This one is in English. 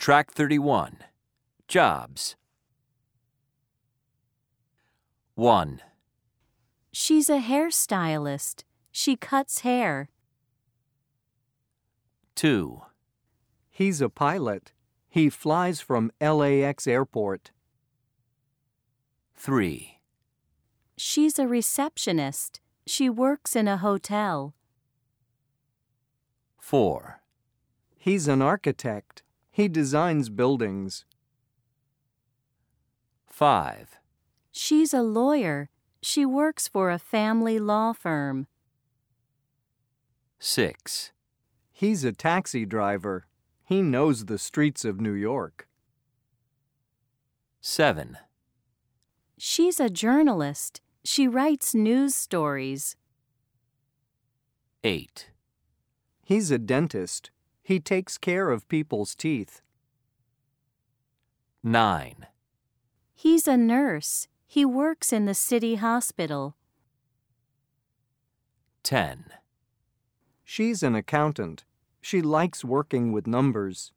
Track 31. Jobs. 1, She's a hairstylist. She cuts hair. 2, He's a pilot. He flies from LAX airport. 3, She's a receptionist. She works in a hotel. 4, He's an architect. He designs buildings. 5, She's a lawyer. She works for a family law firm. 6, He's a taxi driver. He knows the streets of New York. 7, She's a journalist. She writes news stories. 8, He's a dentist. He takes care of people's teeth. 9, He's a nurse. He works in the city hospital. 10, She's an accountant. She likes working with numbers.